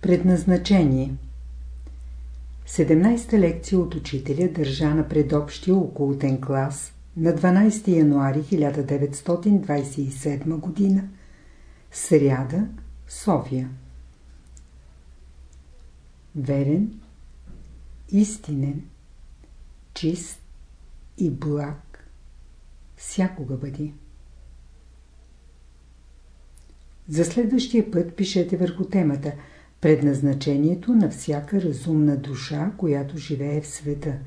Предназначение 17-та лекция от учителя държа на предобщия окултен клас на 12 януари 1927 г. Сряда, София Верен, истинен, чист и благ всякога бъди. За следващия път пишете върху темата Предназначението на всяка разумна душа, която живее в света.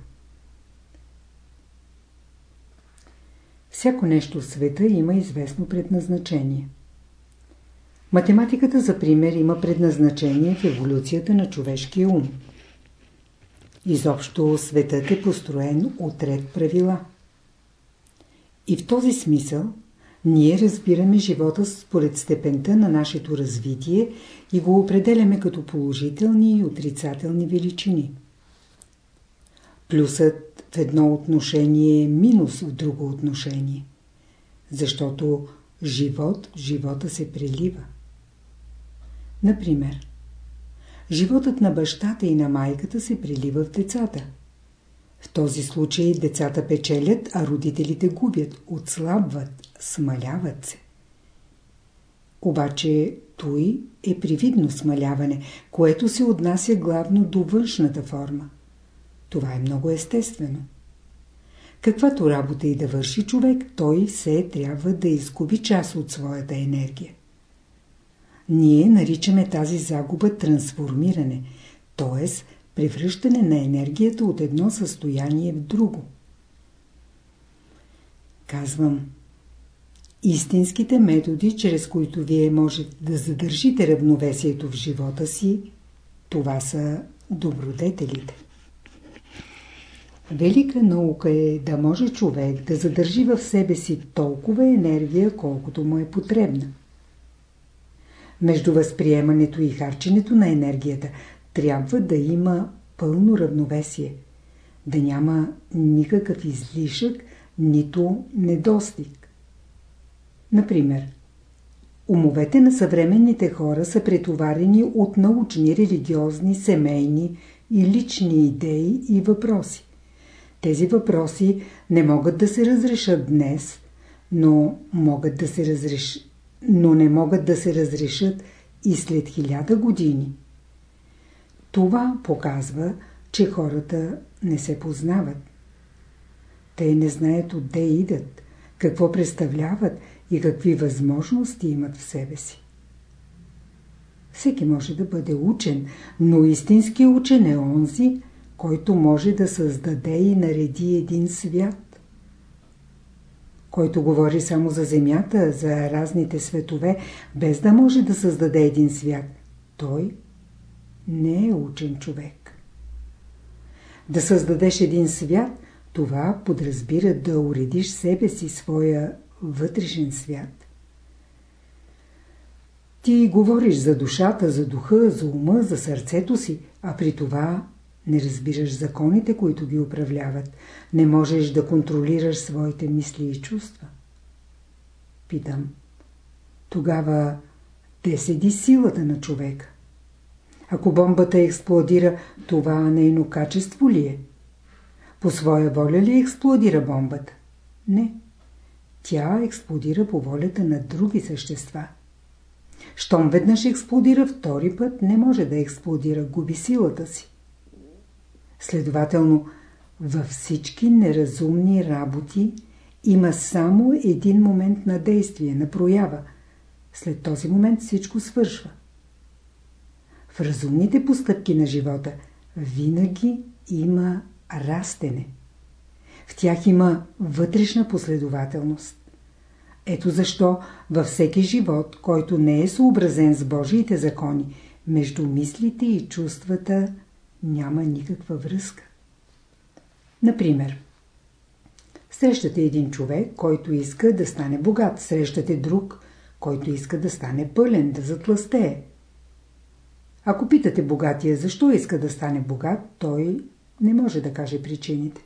Всяко нещо в света има известно предназначение. Математиката, за пример, има предназначение в еволюцията на човешкия ум. Изобщо светът е построен от ред правила. И в този смисъл ние разбираме живота според степента на нашето развитие и го определяме като положителни и отрицателни величини. Плюсът в едно отношение е минус в друго отношение. Защото живот в живота се прелива. Например, животът на бащата и на майката се прелива в децата. В този случай децата печелят, а родителите губят, отслабват, смаляват се. Обаче той е привидно смаляване, което се отнася главно до външната форма. Това е много естествено. Каквато работа и да върши човек, той все трябва да изгуби част от своята енергия. Ние наричаме тази загуба трансформиране, т.е. превръщане на енергията от едно състояние в друго. Казвам, истинските методи, чрез които вие можете да задържите равновесието в живота си, това са добродетелите. Велика наука е да може човек да задържи в себе си толкова енергия, колкото му е потребна. Между възприемането и харченето на енергията трябва да има пълно равновесие, да няма никакъв излишък, нито недостиг. Например, умовете на съвременните хора са претоварени от научни, религиозни, семейни и лични идеи и въпроси. Тези въпроси не могат да се разрешат днес, но могат да се разрешат но не могат да се разрешат и след хиляда години. Това показва, че хората не се познават. Те не знаят отде идат, какво представляват и какви възможности имат в себе си. Всеки може да бъде учен, но истински учен е онзи, който може да създаде и нареди един свят който говори само за Земята, за разните светове, без да може да създаде един свят, той не е учен човек. Да създадеш един свят, това подразбира да уредиш себе си, своя вътрешен свят. Ти говориш за душата, за духа, за ума, за сърцето си, а при това не разбираш законите, които ги управляват. Не можеш да контролираш своите мисли и чувства. Питам. Тогава те седи силата на човека? Ако бомбата експлодира, това нейно качество ли е? По своя воля ли експлодира бомбата? Не. Тя експлодира по волята на други същества. Щом веднъж експлодира, втори път не може да експлодира, губи силата си. Следователно, във всички неразумни работи има само един момент на действие, на проява. След този момент всичко свършва. В разумните постъпки на живота винаги има растене. В тях има вътрешна последователност. Ето защо във всеки живот, който не е съобразен с Божиите закони, между мислите и чувствата няма никаква връзка. Например, срещате един човек, който иска да стане богат, срещате друг, който иска да стане пълен, да затластее. Ако питате богатия защо иска да стане богат, той не може да каже причините.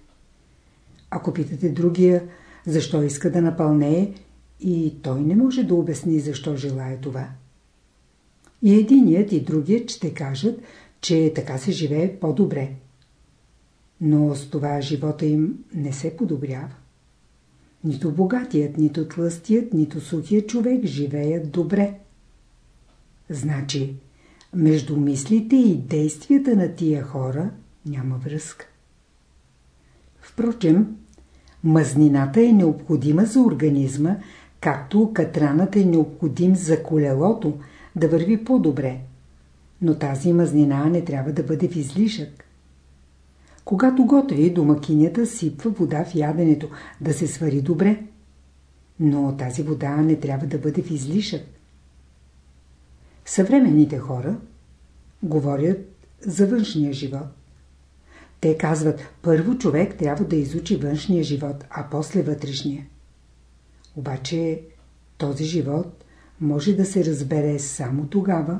Ако питате другия защо иска да напълнее, и той не може да обясни защо желая това. И единият и другият ще кажат, че така се живее по-добре. Но с това живота им не се подобрява. Нито богатият, нито тлъстият, нито сухият човек живеят добре. Значи, между мислите и действията на тия хора няма връзка. Впрочем, мазнината е необходима за организма, както катранът е необходим за колелото да върви по-добре. Но тази мазнина не трябва да бъде в излишък. Когато готви, домакинята сипва вода в яденето, да се свари добре. Но тази вода не трябва да бъде в излишък. Съвременните хора говорят за външния живот. Те казват, първо човек трябва да изучи външния живот, а после вътрешния. Обаче този живот може да се разбере само тогава,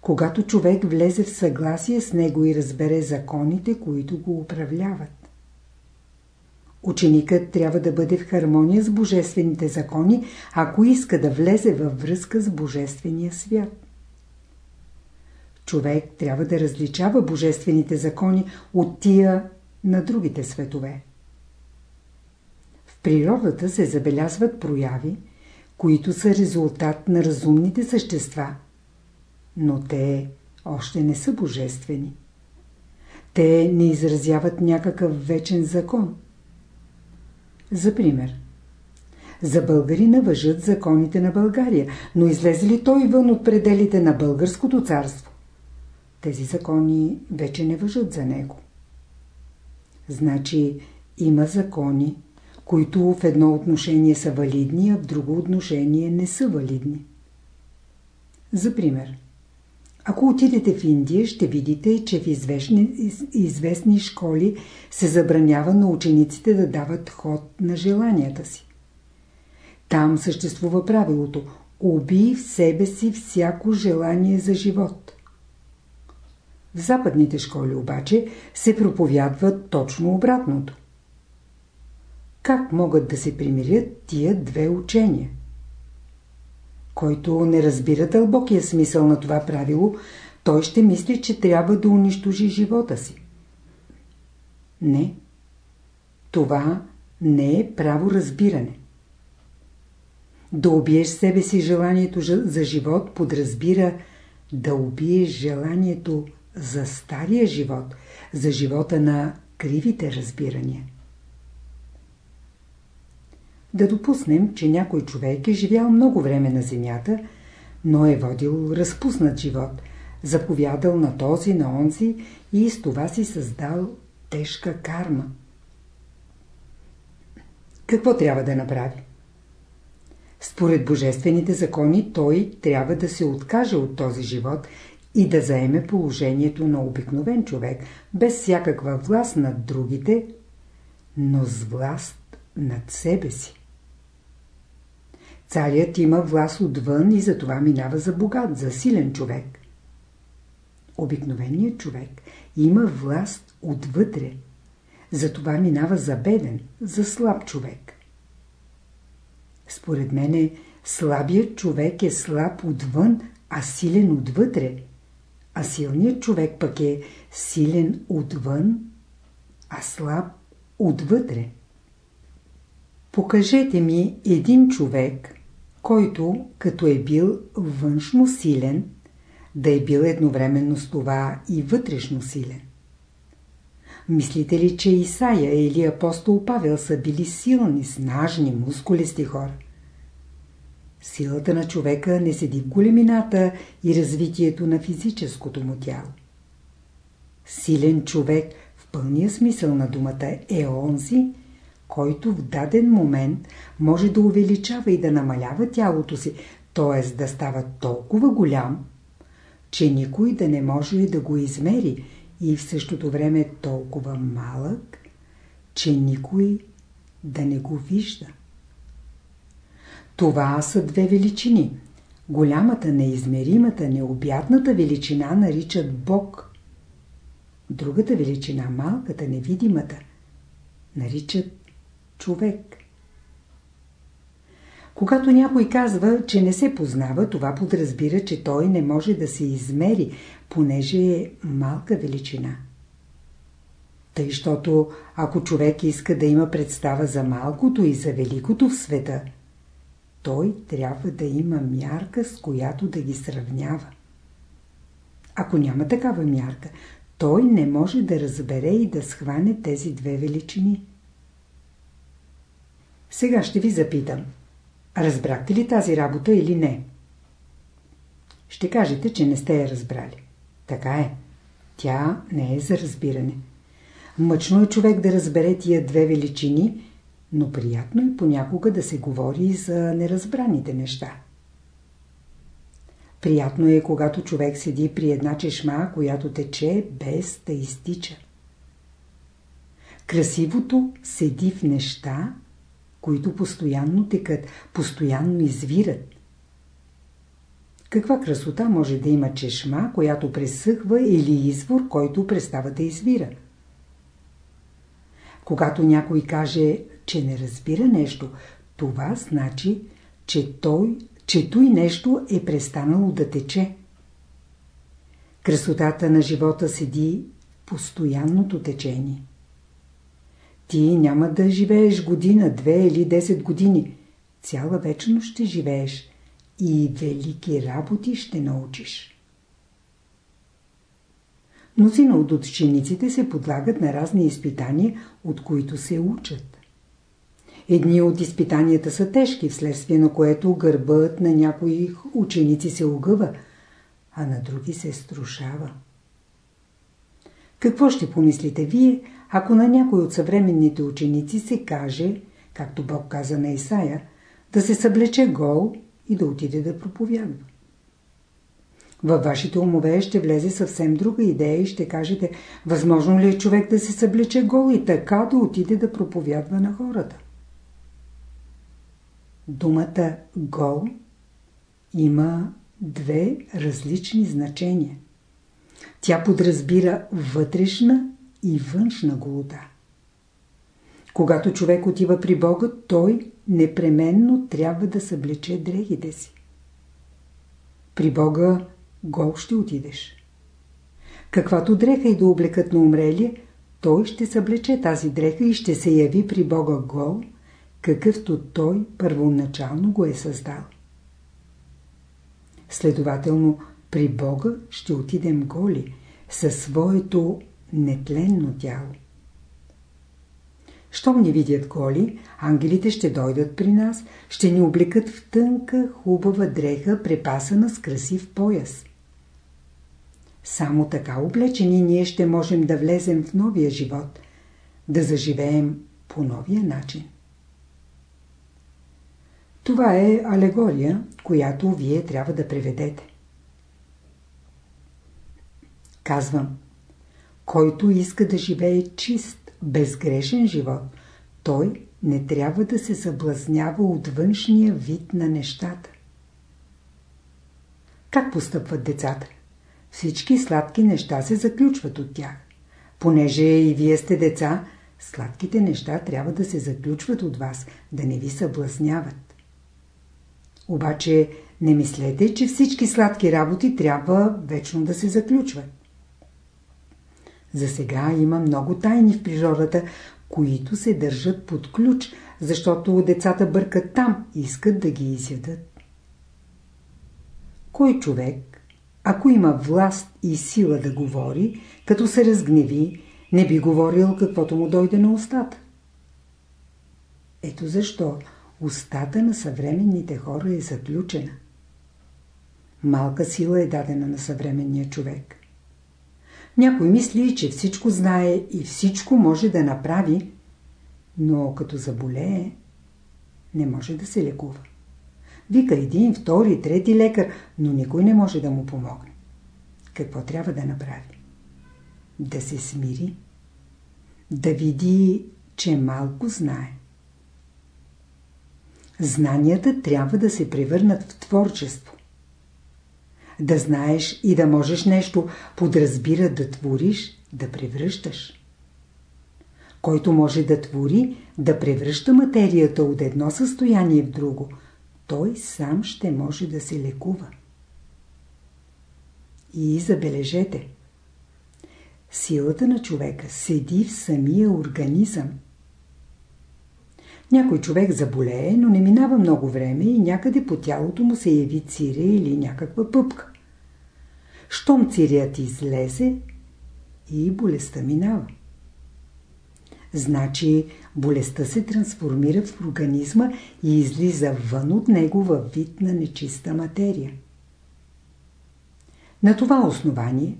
когато човек влезе в съгласие с него и разбере законите, които го управляват. Ученикът трябва да бъде в хармония с божествените закони, ако иска да влезе във връзка с божествения свят. Човек трябва да различава божествените закони от тия на другите светове. Природата се забелязват прояви, които са резултат на разумните същества, но те още не са божествени. Те не изразяват някакъв вечен закон. За пример, за българина въжат законите на България, но излезе ли той вън от пределите на българското царство? тези закони вече не въжат за него. Значи има закони, които в едно отношение са валидни, а в друго отношение не са валидни. За пример, ако отидете в Индия, ще видите, че в известни, известни школи се забранява на учениците да дават ход на желанията си. Там съществува правилото – убий в себе си всяко желание за живот. В западните школи обаче се проповядва точно обратното. Как могат да се примирят тия две учения? Който не разбира дълбокия смисъл на това правило, той ще мисли, че трябва да унищожи живота си. Не. Това не е право разбиране. Да убиеш себе си желанието за живот подразбира да убиеш желанието за стария живот, за живота на кривите разбирания. Да допуснем, че някой човек е живял много време на земята, но е водил разпуснат живот, заповядал на този, на онзи и с това си създал тежка карма. Какво трябва да направи? Според божествените закони той трябва да се откаже от този живот и да заеме положението на обикновен човек, без всякаква власт над другите, но с власт над себе си. Царят има власт отвън и затова минава за богат, за силен човек. Обикновеният човек има власт отвътре, затова минава за беден, за слаб човек. Според мене, слабият човек е слаб отвън, а силен отвътре – а силният човек пък е силен отвън, а слаб отвътре. Покажете ми един човек, който, като е бил външно силен, да е бил едновременно с това и вътрешно силен. Мислите ли, че Исаия или апостол Павел са били силни, снажни, мускулисти хора? Силата на човека не седи в големината и развитието на физическото му тяло. Силен човек в пълния смисъл на думата е онзи, който в даден момент може да увеличава и да намалява тялото си, т.е. да става толкова голям, че никой да не може да го измери и в същото време толкова малък, че никой да не го вижда. Това са две величини. Голямата, неизмеримата, необятната величина наричат Бог. Другата величина, малката, невидимата, наричат човек. Когато някой казва, че не се познава, това подразбира, че той не може да се измери, понеже е малка величина. Тъй, защото ако човек иска да има представа за малкото и за великото в света, той трябва да има мярка, с която да ги сравнява. Ако няма такава мярка, той не може да разбере и да схване тези две величини. Сега ще ви запитам. Разбрахте ли тази работа или не? Ще кажете, че не сте я разбрали. Така е. Тя не е за разбиране. Мъчно е човек да разбере тия две величини, но приятно е понякога да се говори за неразбраните неща. Приятно е, когато човек седи при една чешма, която тече без да изтича. Красивото седи в неща, които постоянно текат, постоянно извират. Каква красота може да има чешма, която пресъхва или извор, който престава да извира? Когато някой каже, че не разбира нещо, това значи, че той, че той нещо е престанало да тече. Красотата на живота седи постоянното течение. Ти няма да живееш година, две или десет години. Цяла вечно ще живееш и велики работи ще научиш. Мнозина от учениците се подлагат на разни изпитания, от които се учат. Едни от изпитанията са тежки, вследствие на което гърбът на някои ученици се огъва, а на други се струшава. Какво ще помислите вие, ако на някой от съвременните ученици се каже, както Бог каза на Исаия, да се съблече гол и да отиде да проповядва? Във вашите умове ще влезе съвсем друга идея и ще кажете, възможно ли е човек да се съблече гол и така да отиде да проповядва на хората? Думата гол има две различни значения. Тя подразбира вътрешна и външна голода. Когато човек отива при Бога, той непременно трябва да съблече дрехите си. При Бога гол ще отидеш. Каквато дреха и да облекат на умрели, той ще съблече тази дреха и ще се яви при Бога гол, какъвто той първоначално го е създал. Следователно, при Бога ще отидем голи, със своето нетленно тяло. Щом ни видят голи, ангелите ще дойдат при нас, ще ни облекат в тънка, хубава дреха, препасана с красив пояс. Само така облечени ние ще можем да влезем в новия живот, да заживеем по новия начин. Това е алегория, която вие трябва да преведете. Казвам, който иска да живее чист, безгрешен живот, той не трябва да се съблазнява от външния вид на нещата. Как постъпват децата? Всички сладки неща се заключват от тях. Понеже и вие сте деца, сладките неща трябва да се заключват от вас, да не ви съблазняват. Обаче не мислете, че всички сладки работи трябва вечно да се заключват. За сега има много тайни в природата, които се държат под ключ, защото децата бъркат там и искат да ги изядат. Кой човек, ако има власт и сила да говори, като се разгневи, не би говорил каквото му дойде на устата? Ето защо устата на съвременните хора е заключена. Малка сила е дадена на съвременния човек. Някой мисли, че всичко знае и всичко може да направи, но като заболее, не може да се лекува. Вика един, втори, трети лекар, но никой не може да му помогне. Какво трябва да направи? Да се смири. Да види, че малко знае. Знанията трябва да се превърнат в творчество. Да знаеш и да можеш нещо, подразбира да твориш, да превръщаш. Който може да твори, да превръща материята от едно състояние в друго, той сам ще може да се лекува. И забележете, силата на човека седи в самия организъм. Някой човек заболее, но не минава много време и някъде по тялото му се яви циря или някаква пъпка. Щом цирият излезе и болестта минава. Значи болестта се трансформира в организма и излиза вън от него във вид на нечиста материя. На това основание,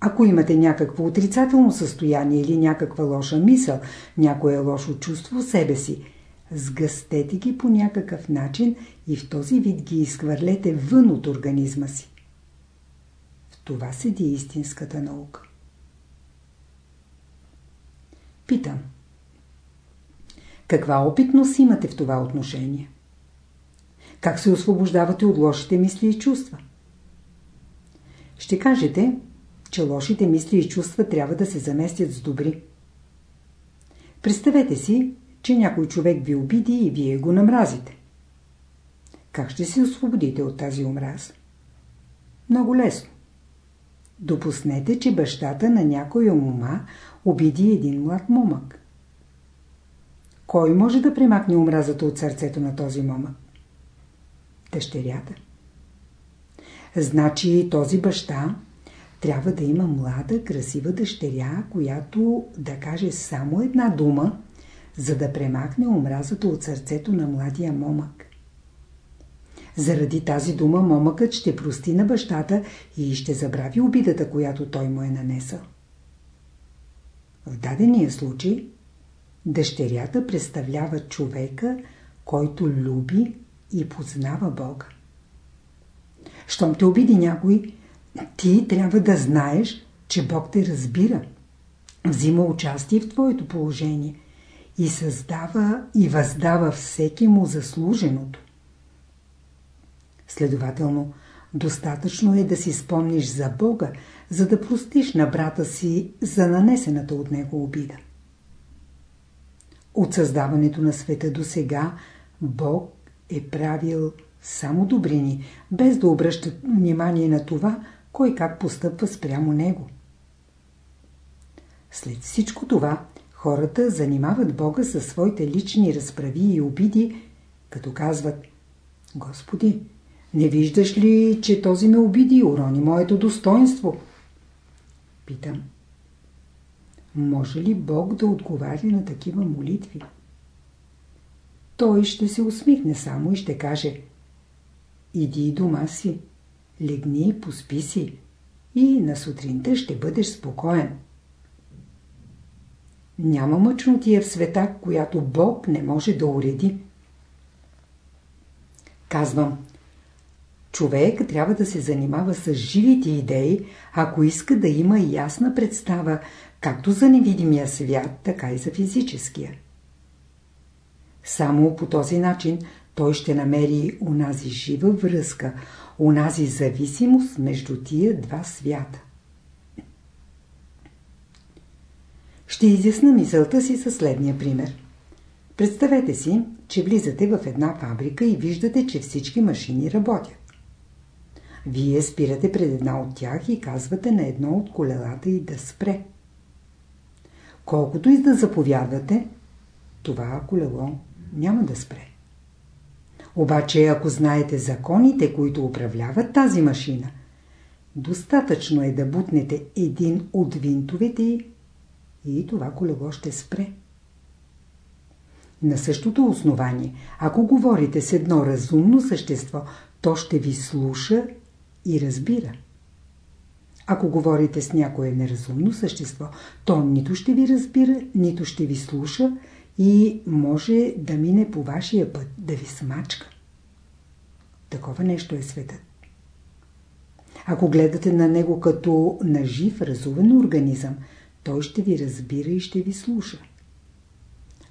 ако имате някакво отрицателно състояние или някаква лоша мисъл, някое лошо чувство в себе си, сгъстете ги по някакъв начин и в този вид ги изхвърлете вън от организма си. В това седи истинската наука. Питам. Каква опитност имате в това отношение? Как се освобождавате от лошите мисли и чувства? Ще кажете, че лошите мисли и чувства трябва да се заместят с добри. Представете си, че някой човек ви обиди и вие го намразите. Как ще се освободите от тази омраза? Много лесно. Допуснете, че бащата на някоя ума обиди един млад момък. Кой може да премахне омразата от сърцето на този момък? Дъщерята. Значи този баща трябва да има млада, красива дъщеря, която да каже само една дума, за да премахне омразата от сърцето на младия момък. Заради тази дума момъкът ще прости на бащата и ще забрави обидата, която той му е нанесъл. В дадения случай дъщерята представлява човека, който люби и познава Бога. Щом те обиди някой, ти трябва да знаеш, че Бог те разбира, взима участие в твоето положение и създава и въздава всеки му заслуженото. Следователно, достатъчно е да си спомниш за Бога, за да простиш на брата си за нанесената от него обида. От създаването на света до сега Бог е правил само добрини, без да обръща внимание на това, кой как постъпва спрямо него. След всичко това, хората занимават Бога със своите лични разправи и обиди, като казват Господи, не виждаш ли, че този ме обиди и урони моето достоинство? Питам. Може ли Бог да отговаря на такива молитви? Той ще се усмихне само и ще каже Иди дома си, легни, поспи си и на сутринта ще бъдеш спокоен. Няма мъчнотия в света, която Бог не може да уреди. Казвам, човек трябва да се занимава с живите идеи, ако иска да има ясна представа както за невидимия свят, така и за физическия. Само по този начин той ще намери унази жива връзка, унази зависимост между тия два свята. Ще изясна мисълта си със следния пример. Представете си, че влизате в една фабрика и виждате, че всички машини работят. Вие спирате пред една от тях и казвате на едно от колелата и да спре. Колкото и да заповядвате, това колело няма да спре. Обаче, ако знаете законите, които управляват тази машина, достатъчно е да бутнете един от винтовете и това колело ще спре. На същото основание, ако говорите с едно разумно същество, то ще ви слуша и разбира. Ако говорите с някое неразумно същество, то нито ще ви разбира, нито ще ви слуша и може да мине по вашия път, да ви смачка. Такова нещо е светът. Ако гледате на него като на жив, разумен организъм, той ще ви разбира и ще ви слуша.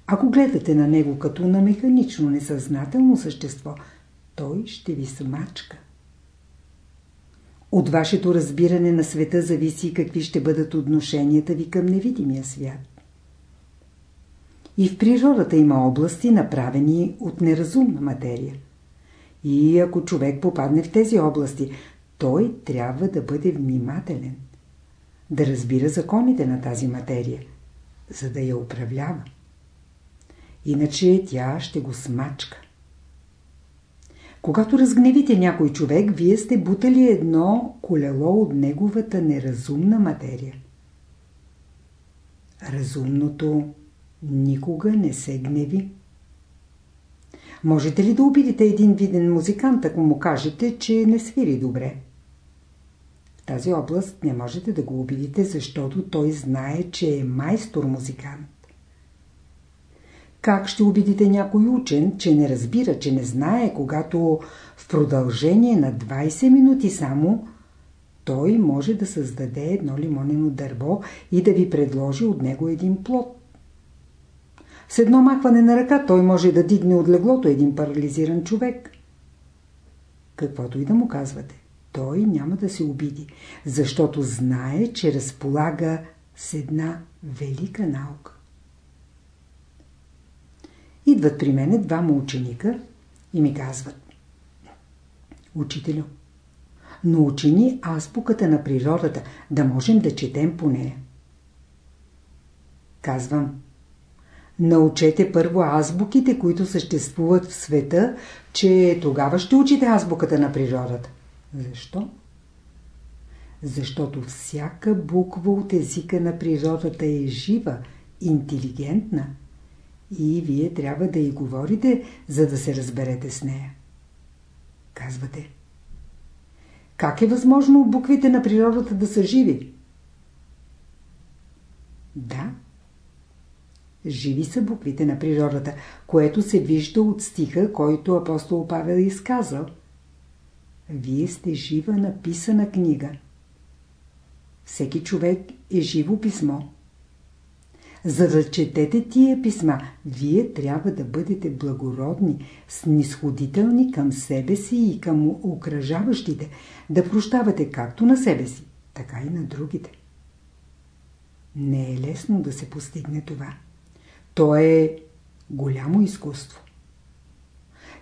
Ако гледате на него като на механично, несъзнателно същество, той ще ви смачка. От вашето разбиране на света зависи какви ще бъдат отношенията ви към невидимия свят. И в природата има области, направени от неразумна материя. И ако човек попадне в тези области, той трябва да бъде внимателен, да разбира законите на тази материя, за да я управлява. Иначе тя ще го смачка. Когато разгневите някой човек, вие сте бутали едно колело от неговата неразумна материя. Разумното никога не се гневи. Можете ли да обидите един виден музикант, ако му кажете, че не свири добре? Тази област не можете да го обидите, защото той знае, че е майстор музикант. Как ще убедите някой учен, че не разбира, че не знае, когато в продължение на 20 минути само той може да създаде едно лимонено дърво и да ви предложи от него един плод? С едно махване на ръка той може да дигне от леглото един парализиран човек. Каквото и да му казвате, той няма да се обиди, защото знае, че разполага с една велика наука. Идват при мене двама ученика и ми казват Учителю, научи ни азбуката на природата, да можем да четем по нея. Казвам Научете първо азбуките, които съществуват в света, че тогава ще учите азбуката на природата. Защо? Защото всяка буква от езика на природата е жива, интелигентна и вие трябва да й говорите, за да се разберете с нея. Казвате. Как е възможно буквите на природата да са живи? Да. Живи са буквите на природата, което се вижда от стиха, който апостол Павел е изказал. Вие сте жива написана книга. Всеки човек е живо писмо. За да четете тия писма, вие трябва да бъдете благородни, снисходителни към себе си и към окръжаващите, да прощавате както на себе си, така и на другите. Не е лесно да се постигне това. То е голямо изкуство.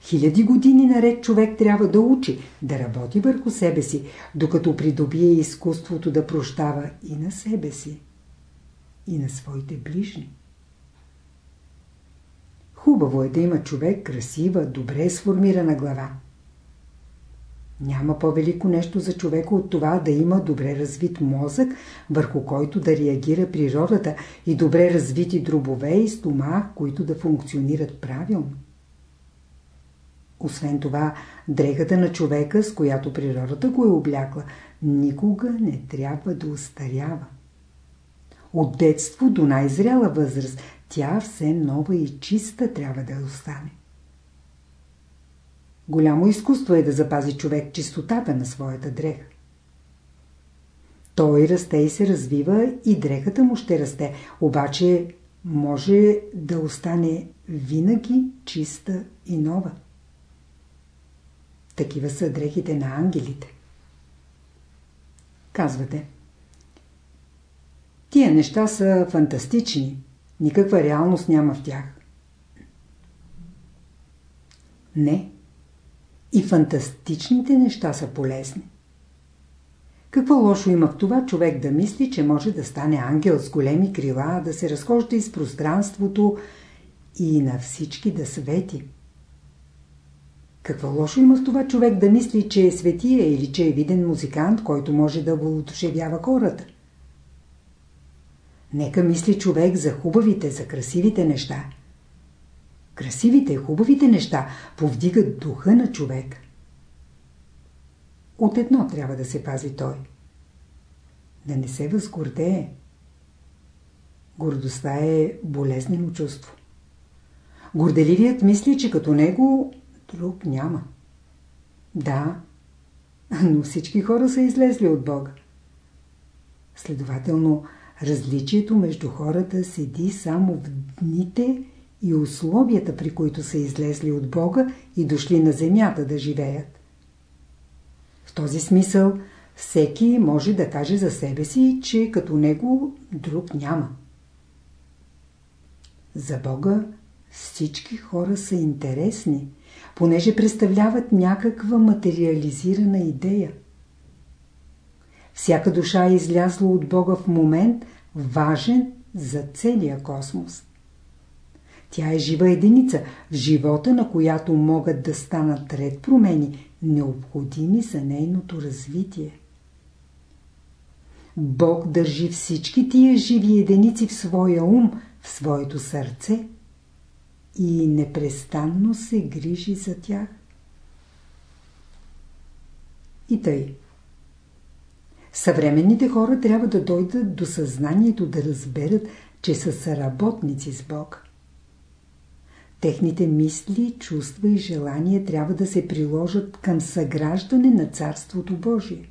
Хиляди години наред човек трябва да учи, да работи върху себе си, докато придобие изкуството да прощава и на себе си и на своите ближни. Хубаво е да има човек красива, добре сформирана глава. Няма по-велико нещо за човека от това да има добре развит мозък, върху който да реагира природата и добре развити дробове и стомах, които да функционират правилно. Освен това, дрехата на човека, с която природата го е облякла, никога не трябва да устарява. От детство до най-зряла възраст тя все нова и чиста трябва да остане. Голямо изкуство е да запази човек чистотата на своята дреха. Той расте и се развива и дрехата му ще расте, обаче може да остане винаги чиста и нова. Такива са дрехите на ангелите. Казвате. Тия неща са фантастични. Никаква реалност няма в тях. Не. И фантастичните неща са полезни. Какво лошо има в това човек да мисли, че може да стане ангел с големи крила, да се разхожда из пространството и на всички да свети? Какво лошо има в това човек да мисли, че е светия или че е виден музикант, който може да въодушевява хората? Нека мисли човек за хубавите, за красивите неща. Красивите, хубавите неща повдигат духа на човек. От едно трябва да се пази той. Да не се възгордее. Гордостта е болезнено чувство. Горделивият мисли, че като него друг няма. Да, но всички хора са излезли от Бога. Следователно, Различието между хората седи само в дните и условията, при които са излезли от Бога и дошли на земята да живеят. В този смисъл всеки може да каже за себе си, че като него друг няма. За Бога всички хора са интересни. Понеже представляват някаква материализирана идея. Всяка душа е излязла от Бога в момент, важен за целия космос. Тя е жива единица, в живота на която могат да станат ред промени, необходими за нейното развитие. Бог държи всички тия живи единици в своя ум, в своето сърце и непрестанно се грижи за тях. И тъй. Съвременните хора трябва да дойдат до съзнанието да разберат, че са съработници с Бог. Техните мисли, чувства и желания трябва да се приложат към съграждане на Царството Божие.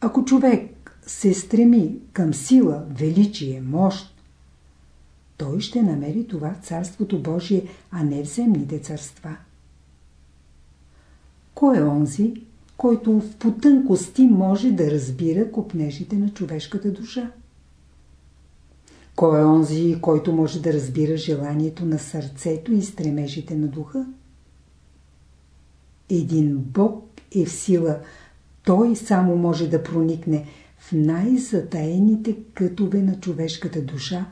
Ако човек се стреми към сила, величие, мощ, той ще намери това Царството Божие, а не в земните царства. Кой е онзи, който в потънкости може да разбира копнежите на човешката душа? Кой е онзи, който може да разбира желанието на сърцето и стремежите на духа? Един Бог е в сила, той само може да проникне в най-затаените кътове на човешката душа,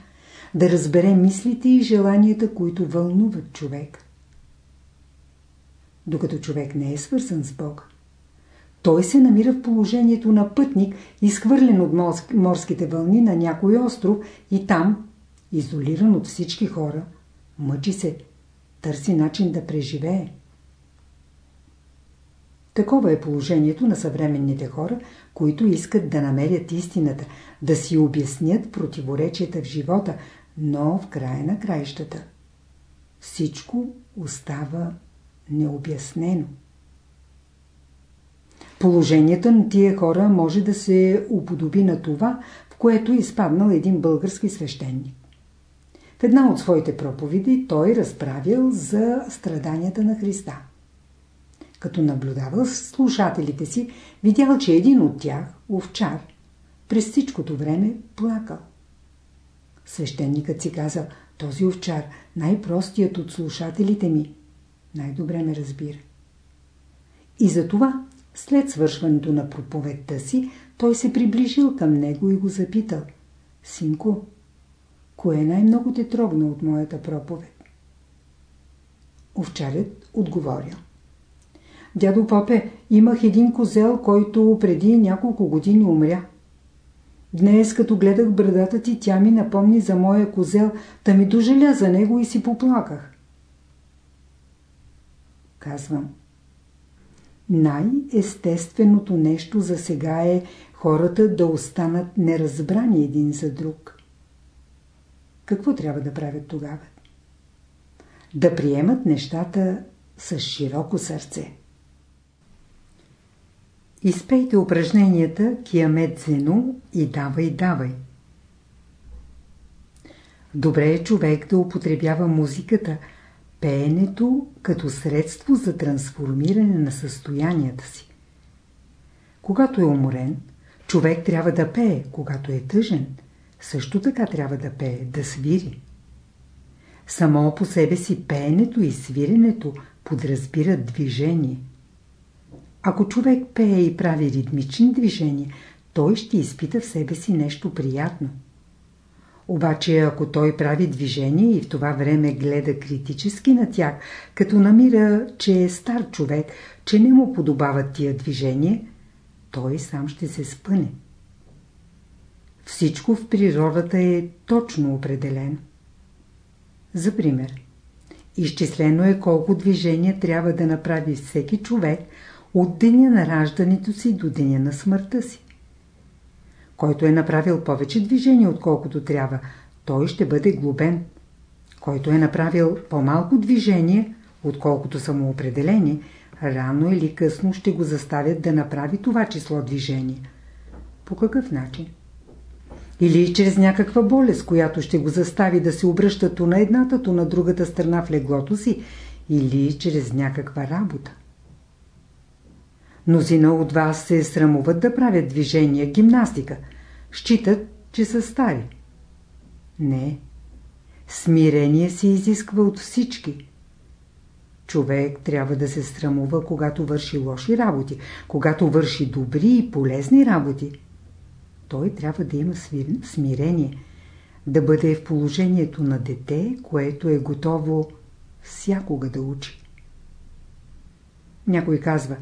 да разбере мислите и желанията, които вълнуват човек. Докато човек не е свързан с Бог, той се намира в положението на пътник, изхвърлен от морските вълни на някой остров и там, изолиран от всички хора, мъчи се, търси начин да преживее. Такова е положението на съвременните хора, които искат да намерят истината, да си обяснят противоречията в живота, но в края на краищата всичко остава необяснено. Положението на тия хора може да се уподоби на това, в което е изпаднал един български свещеник. В една от своите проповеди той разправил за страданията на Христа. Като наблюдавал слушателите си, видял, че един от тях, овчар, през всичкото време плакал. Свещеникът си казал, този овчар, най-простият от слушателите ми, най-добре ме разбира. И затова след свършването на проповедта си, той се приближил към него и го запитал. Синко, кое най-много те трогна от моята проповед? Овчарят отговорил. Дядо Попе, имах един козел, който преди няколко години умря. Днес, като гледах брадата ти, тя ми напомни за моя козел, та ми дожеля за него и си поплаках. Казвам. Най-естественото нещо за сега е хората да останат неразбрани един за друг. Какво трябва да правят тогава? Да приемат нещата с широко сърце. Изпейте упражненията Киамет Зено и давай, давай. Добре е човек да употребява музиката – пеенето като средство за трансформиране на състоянията си. Когато е уморен, човек трябва да пее, когато е тъжен, също така трябва да пее, да свири. Само по себе си пеенето и свиренето подразбират движение. Ако човек пее и прави ритмични движения, той ще изпита в себе си нещо приятно. Обаче ако той прави движение и в това време гледа критически на тях, като намира, че е стар човек, че не му подобават тия движения, той сам ще се спъне. Всичко в природата е точно определено. За пример, изчислено е колко движения трябва да направи всеки човек от деня на раждането си до деня на смъртта си. Който е направил повече движение, отколкото трябва, той ще бъде глобен. Който е направил по-малко движение, отколкото са му определени, рано или късно ще го заставят да направи това число движение. По какъв начин? Или чрез някаква болест, която ще го застави да се обръща то на едната, то на другата страна в леглото си, или чрез някаква работа. Мнозина от вас се срамуват да правят движения, гимнастика. Считат, че са стари. Не. Смирение се изисква от всички. Човек трябва да се срамува, когато върши лоши работи, когато върши добри и полезни работи. Той трябва да има смирение, да бъде в положението на дете, което е готово всякога да учи. Някой казва,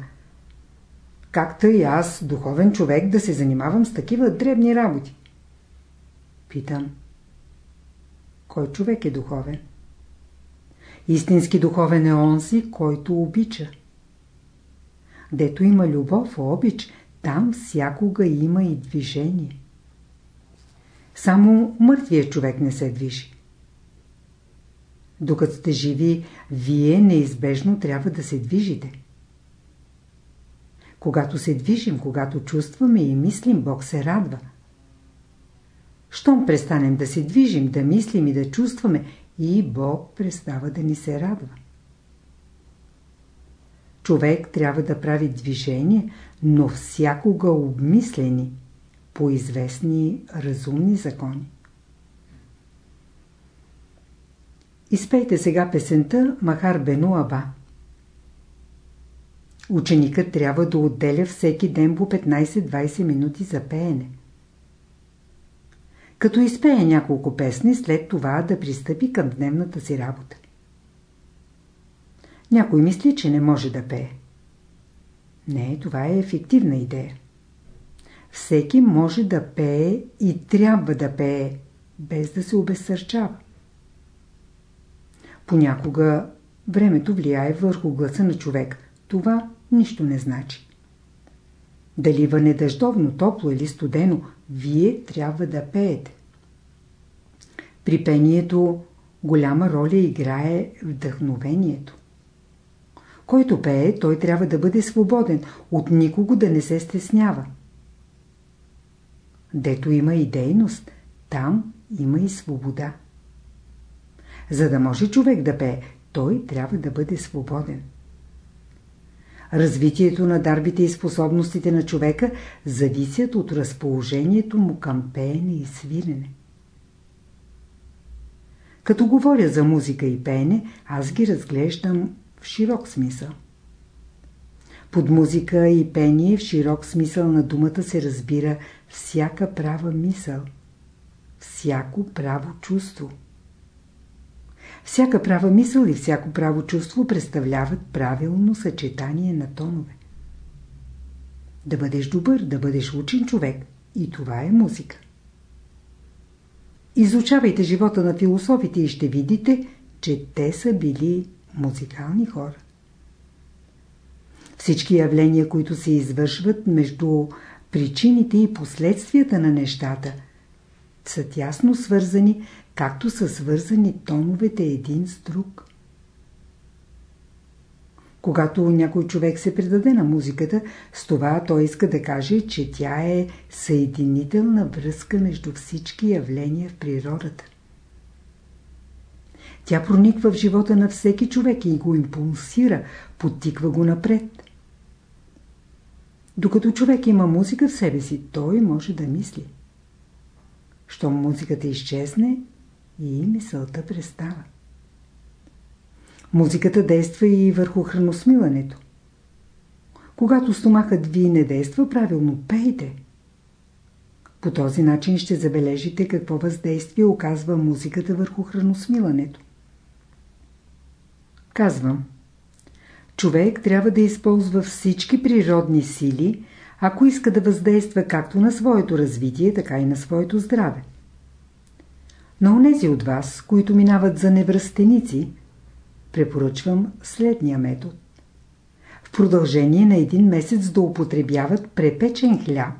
как и аз, духовен човек, да се занимавам с такива дребни работи? Питам, кой човек е духовен? Истински духовен е онзи, който обича. Дето има любов, обич, там всякога има и движение. Само мъртвият човек не се движи. Докато сте живи, вие неизбежно трябва да се движите. Когато се движим, когато чувстваме и мислим, Бог се радва. Щом престанем да се движим, да мислим и да чувстваме, и Бог престава да ни се радва. Човек трябва да прави движение, но всякога обмислени по известни разумни закони. Изпейте сега песента Махар Бену Аба. Ученикът трябва да отделя всеки ден по 15-20 минути за пеене. Като изпее няколко песни, след това да пристъпи към дневната си работа. Някой мисли, че не може да пее. Не, това е ефективна идея. Всеки може да пее и трябва да пее, без да се обезсърчава. Понякога времето влияе върху гласа на човек. Това нищо не значи. Дали въне дъждовно, топло или студено, вие трябва да пеете. При пението голяма роля играе вдъхновението. Който пее, той трябва да бъде свободен, от никого да не се стеснява. Дето има и дейност, там има и свобода. За да може човек да пее, той трябва да бъде свободен. Развитието на дарбите и способностите на човека зависят от разположението му към пеене и свирене. Като говоря за музика и пеене, аз ги разглеждам в широк смисъл. Под музика и пение в широк смисъл на думата се разбира всяка права мисъл, всяко право чувство. Всяка права мисъл и всяко право чувство представляват правилно съчетание на тонове. Да бъдеш добър, да бъдеш учен човек. И това е музика. Изучавайте живота на философите и ще видите, че те са били музикални хора. Всички явления, които се извършват между причините и последствията на нещата, са тясно свързани както са свързани тоновете един с друг. Когато някой човек се предаде на музиката, с това той иска да каже, че тя е съединителна връзка между всички явления в природата. Тя прониква в живота на всеки човек и го импулсира, подтиква го напред. Докато човек има музика в себе си, той може да мисли. Щом музиката изчезне, и мисълта престава. Музиката действа и върху храносмилането. Когато стомахът ви не действа правилно, пейте. По този начин ще забележите какво въздействие оказва музиката върху храносмилането. Казвам, човек трябва да използва всички природни сили, ако иска да въздейства както на своето развитие, така и на своето здраве. На онези от вас, които минават за невръстеници, препоръчвам следния метод. В продължение на един месец да употребяват препечен хляб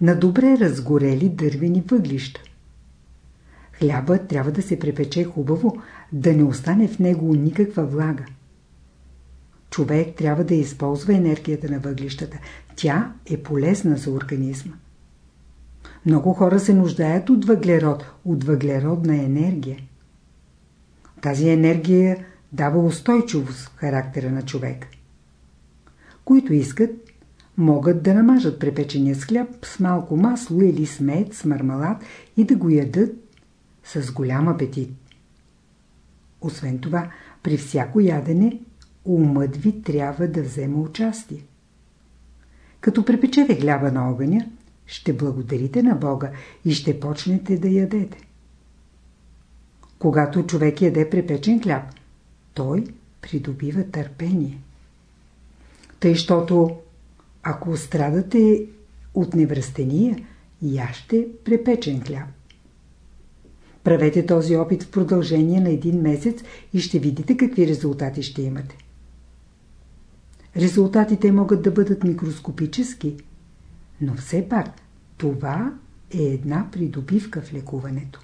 на добре разгорели дървени въглища. Хлябът трябва да се препече хубаво, да не остане в него никаква влага. Човек трябва да използва енергията на въглищата. Тя е полезна за организма. Много хора се нуждаят от въглерод, от въглеродна енергия. Тази енергия дава устойчивост в характера на човек. Които искат, могат да намажат препечения с хляб с малко масло или с мед, с мармалад и да го ядат с голям апетит. Освен това, при всяко ядене умът ви трябва да взема участие. Като препечете хляба на огъня, ще благодарите на Бога и ще почнете да ядете. Когато човек яде препечен хляб, той придобива търпение. Тъй, щото ако страдате от невръстения, яще препечен хляб. Правете този опит в продължение на един месец и ще видите какви резултати ще имате. Резултатите могат да бъдат микроскопически, но все пак това е една придобивка в лекуването.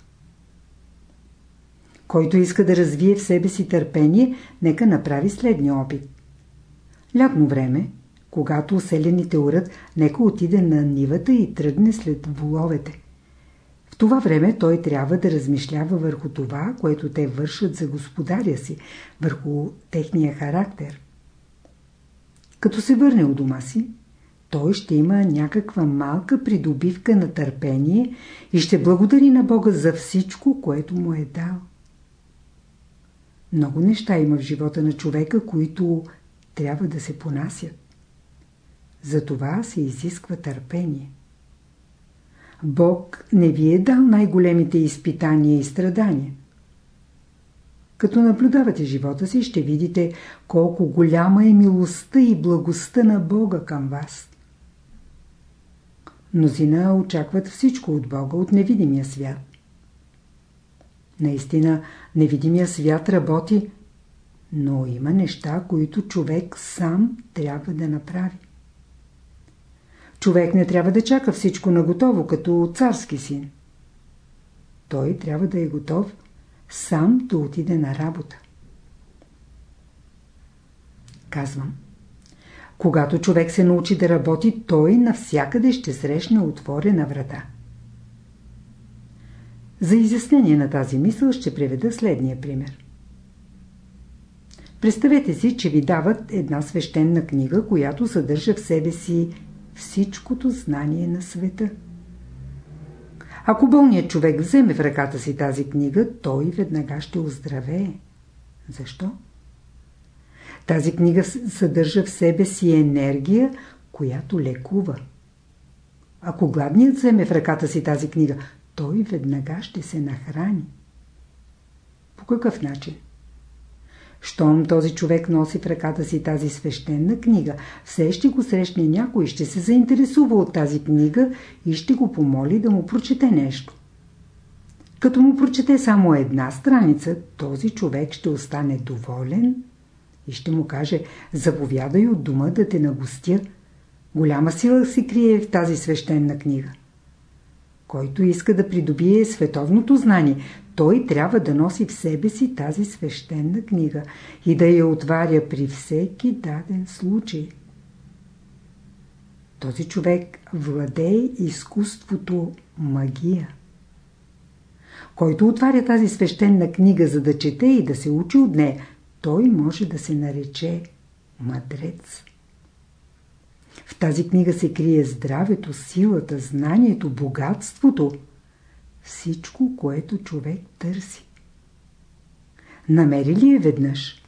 Който иска да развие в себе си търпение, нека направи следния опит. Лятно време, когато оселените урат, нека отиде на нивата и тръгне след воловете. В това време той трябва да размишлява върху това, което те вършат за господаря си, върху техния характер. Като се върне от дома си, той ще има някаква малка придобивка на търпение и ще благодари на Бога за всичко, което му е дал. Много неща има в живота на човека, които трябва да се понасят. За това се изисква търпение. Бог не ви е дал най-големите изпитания и страдания. Като наблюдавате живота си, ще видите колко голяма е милостта и благостта на Бога към вас. Мнозина очакват всичко от Бога, от невидимия свят. Наистина, невидимия свят работи, но има неща, които човек сам трябва да направи. Човек не трябва да чака всичко наготово, като царски син. Той трябва да е готов сам да отиде на работа. Казвам. Когато човек се научи да работи, той навсякъде ще срещне отворена врата. За изяснение на тази мисъл ще приведа следния пример. Представете си, че ви дават една свещена книга, която съдържа в себе си всичкото знание на света. Ако болният човек вземе в ръката си тази книга, той веднага ще оздравее. Защо? Тази книга съдържа в себе си енергия, която лекува. Ако гладният вземе в ръката си тази книга, той веднага ще се нахрани. По какъв начин? Щом този човек носи в ръката си тази свещена книга, все ще го срещне някой, ще се заинтересува от тази книга и ще го помоли да му прочете нещо. Като му прочете само една страница, този човек ще остане доволен и ще му каже «Заповядай от дома да те нагостя». Голяма сила се крие в тази свещена книга. Който иска да придобие световното знание, той трябва да носи в себе си тази свещена книга и да я отваря при всеки даден случай. Този човек владее изкуството магия. Който отваря тази свещена книга, за да чете и да се учи от нея, той може да се нарече мъдрец. В тази книга се крие здравето, силата, знанието, богатството – всичко, което човек търси. Намери ли е веднъж?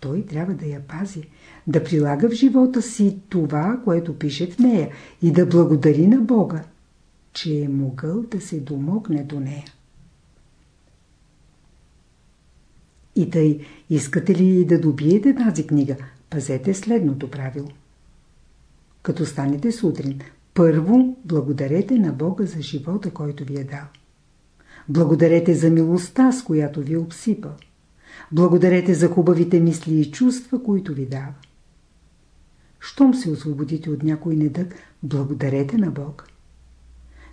Той трябва да я пази, да прилага в живота си това, което пише в нея и да благодари на Бога, че е могъл да се домогне до нея. И тъй, искате ли да добиете тази книга, пазете следното правило. Като станете сутрин, първо благодарете на Бога за живота, който ви е дал. Благодарете за милостта, с която ви обсипа. Благодарете за хубавите мисли и чувства, които ви дава. Щом се освободите от някой недък, благодарете на Бог.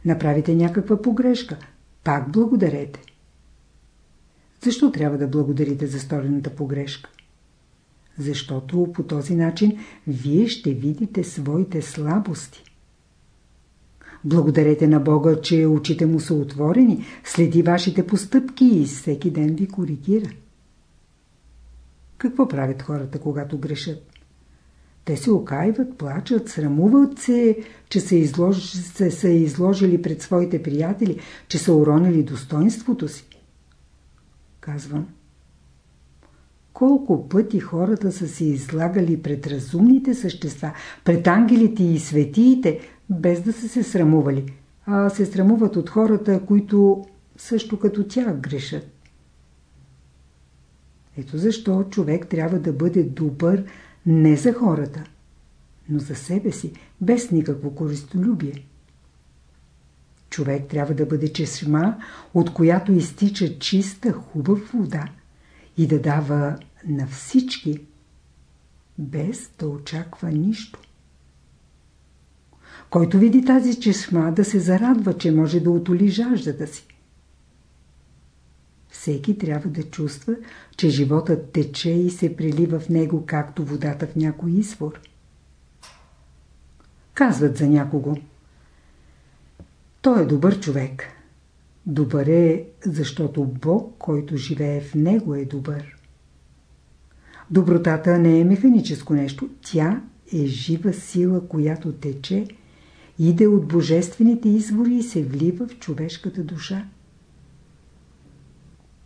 Направите някаква погрешка, пак благодарете. Защо трябва да благодарите за сторената погрешка? Защото по този начин вие ще видите своите слабости. Благодарете на Бога, че очите му са отворени, следи вашите постъпки и всеки ден ви коригира. Какво правят хората, когато грешат? Те се окайват, плачат, срамуват се, че са, излож... се са изложили пред своите приятели, че са уронили достоинството си. Казвам. Колко пъти хората са се излагали пред разумните същества, пред ангелите и светиите, без да са се срамували, а се срамуват от хората, които също като тях грешат. Ето защо човек трябва да бъде добър не за хората, но за себе си, без никакво користолюбие. Човек трябва да бъде чешма, от която изтича чиста, хубав вода и да дава на всички, без да очаква нищо. Който види тази чешма, да се зарадва, че може да отоли жаждата си. Всеки трябва да чувства, че животът тече и се прилива в него, както водата в някой извор. Казват за някого. Той е добър човек. Добър е, защото Бог, който живее в него, е добър. Добротата не е механическо нещо. Тя е жива сила, която тече, иде от божествените извори и се влива в човешката душа.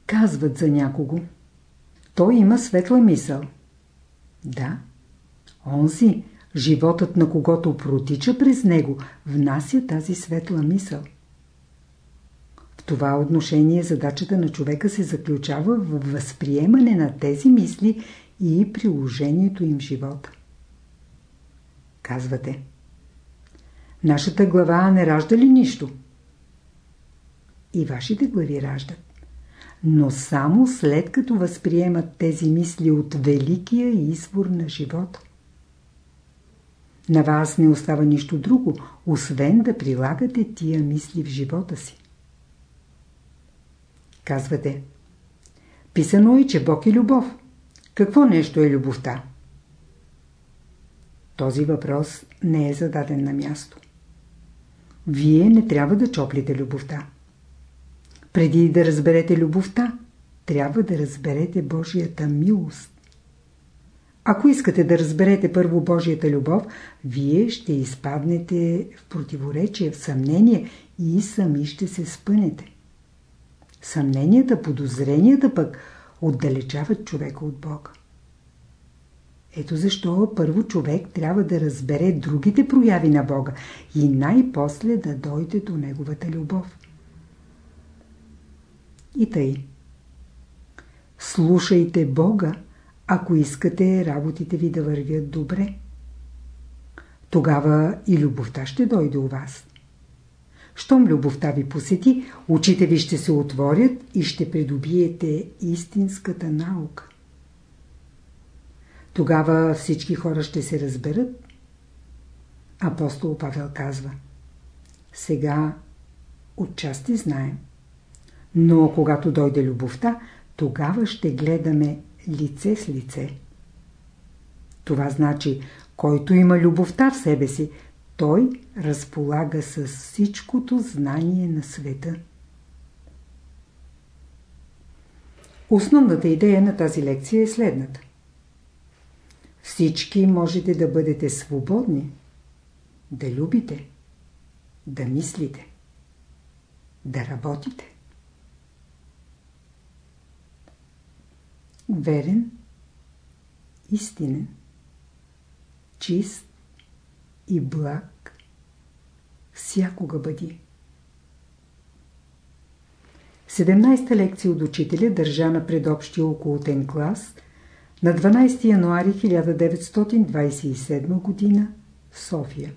Казват за някого. Той има светла мисъл. Да, онзи, животът на когото протича през него, внася тази светла мисъл. В това отношение задачата на човека се заключава в възприемане на тези мисли и приложението им в живота. Казвате, нашата глава не ражда ли нищо? И вашите глави раждат. Но само след като възприемат тези мисли от великия извор на живота. На вас не остава нищо друго, освен да прилагате тия мисли в живота си. Казвате, писано е, че Бог е любов. Какво нещо е любовта? Този въпрос не е зададен на място. Вие не трябва да чоплите любовта. Преди да разберете любовта, трябва да разберете Божията милост. Ако искате да разберете първо Божията любов, вие ще изпаднете в противоречие, в съмнение и сами ще се спънете. Съмненията, подозренията пък отдалечават човека от Бога. Ето защо първо човек трябва да разбере другите прояви на Бога и най-после да дойде до Неговата любов. И тъй. Слушайте Бога, ако искате работите ви да вървят добре. Тогава и любовта ще дойде у вас. Щом любовта ви посети, очите ви ще се отворят и ще придобиете истинската наука. Тогава всички хора ще се разберат. Апостол Павел казва Сега отчасти знаем. Но когато дойде любовта, тогава ще гледаме лице с лице. Това значи, който има любовта в себе си, той разполага с всичкото знание на света. Основната идея на тази лекция е следната. Всички можете да бъдете свободни, да любите, да мислите, да работите. Верен, истинен, чист и благ всякога бъди. 17-та лекция от учителя държана пред общия околотен клас на 12 януари 1927 г. София.